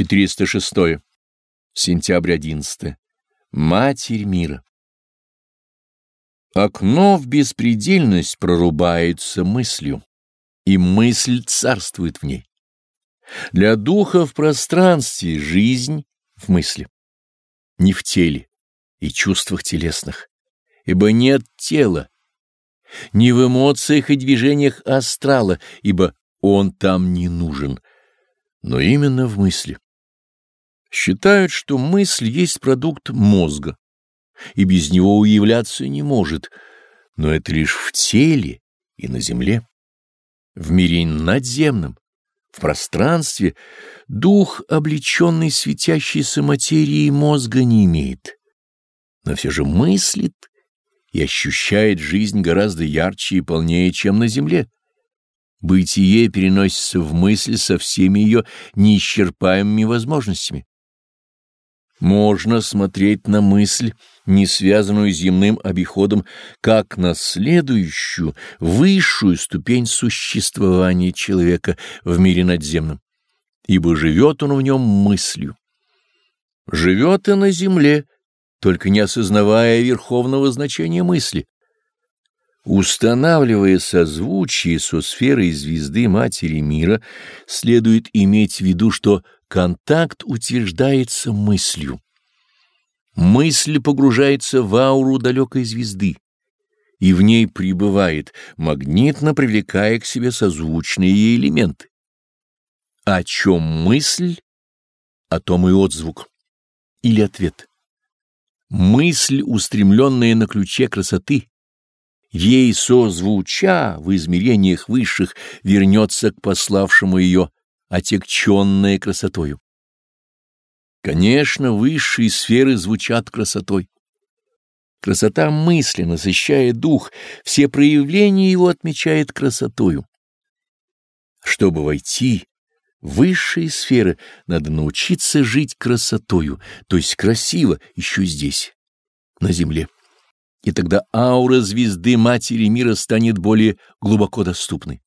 406. Сентябрь 11. Матерь мира. Окно в беспредельность прорубается мыслью, и мысль царствует в ней. Для духа в пространстве жизнь в мысли, не в теле и чувствах телесных, ибо нет тела, не в эмоциях и движениях астрала, ибо он там не нужен, но именно в мысли. Считают, что мысль есть продукт мозга, и без него уявляться не может, но это лишь в теле и на земле. В мире надземном, в пространстве, дух, облеченный светящейся материей мозга, не имеет, но все же мыслит и ощущает жизнь гораздо ярче и полнее, чем на земле. Бытие переносится в мысль со всеми ее неисчерпаемыми возможностями. Можно смотреть на мысль, не связанную с земным обиходом, как на следующую, высшую ступень существования человека в мире надземном, ибо живет он в нем мыслью. Живет и на земле, только не осознавая верховного значения мысли. Устанавливая созвучие со сферой звезды Матери Мира, следует иметь в виду, что контакт утверждается мыслью. Мысль погружается в ауру далекой звезды, и в ней пребывает, магнитно привлекая к себе созвучные ей элементы. О чем мысль, о том и отзвук или ответ. Мысль, устремленная на ключе красоты, ей созвуча в измерениях высших вернется к пославшему ее, отекченная красотою. Конечно, высшие сферы звучат красотой. Красота мысли насыщает дух, все проявления его отмечает красотою. Чтобы войти в высшие сферы, надо научиться жить красотою, то есть красиво еще здесь, на земле и тогда аура звезды Матери Мира станет более глубоко доступной.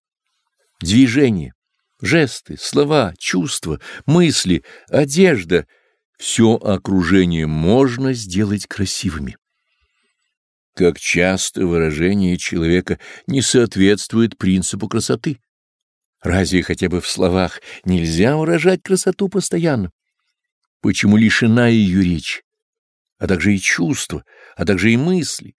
Движение, жесты, слова, чувства, мысли, одежда — все окружение можно сделать красивыми. Как часто выражение человека не соответствует принципу красоты. Разве хотя бы в словах нельзя выражать красоту постоянно? Почему лишена ее речь? а также и чувства, а также и мысли.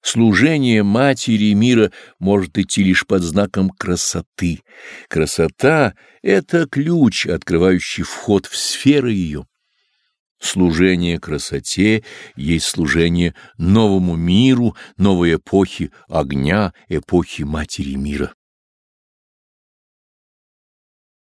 Служение Матери мира может идти лишь под знаком красоты. Красота — это ключ, открывающий вход в сферы ее. Служение красоте есть служение новому миру, новой эпохи огня, эпохи Матери мира.